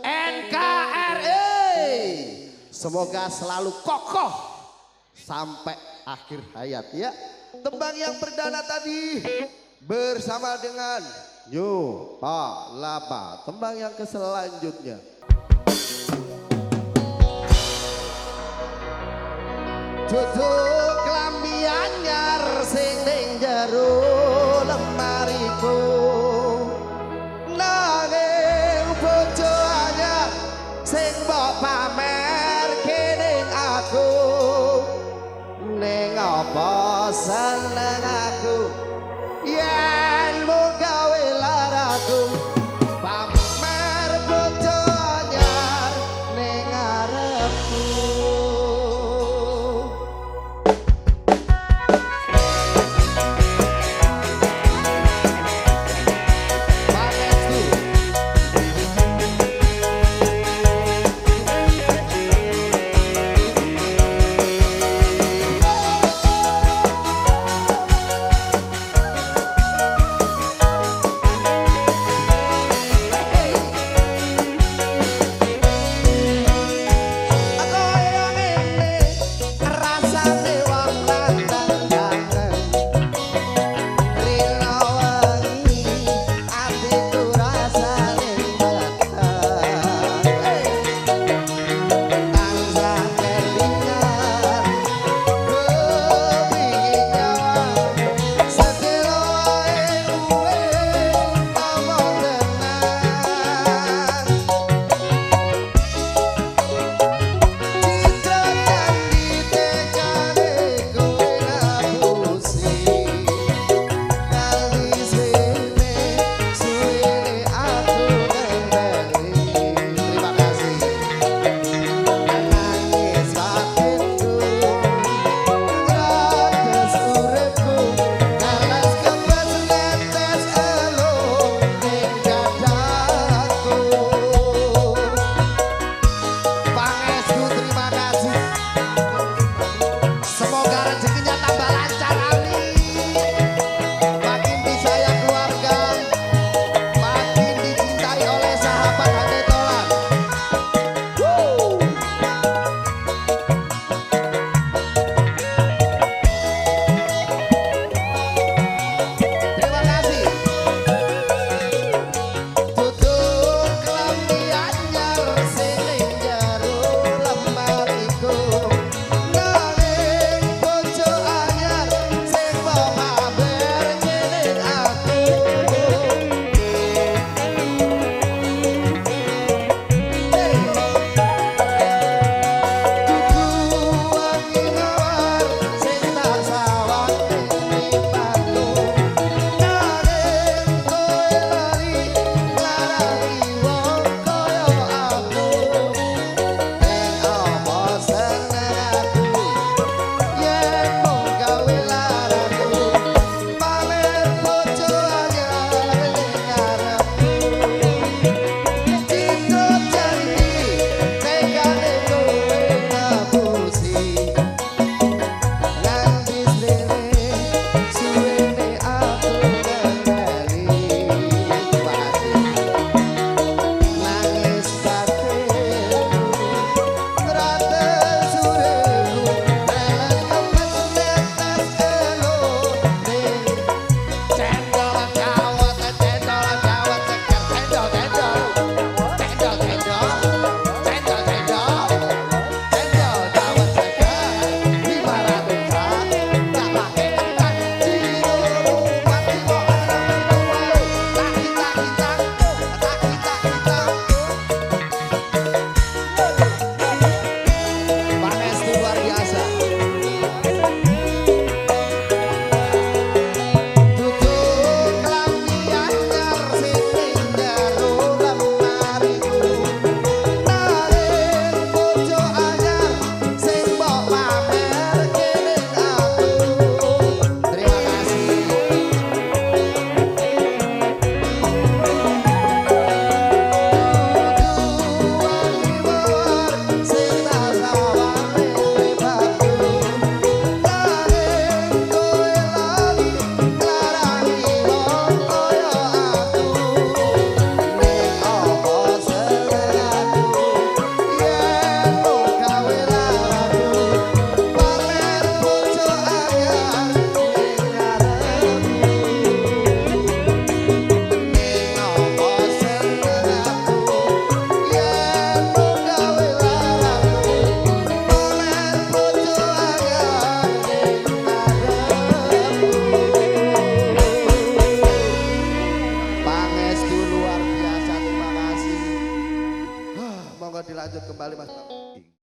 NKRI. Semoga selalu kokoh sampai akhir hayat ya. Tembang yang perdana tadi bersama dengan Nyo Palapa. Tembang yang ke selanjutnya. Duduk klambi sing mbok pamer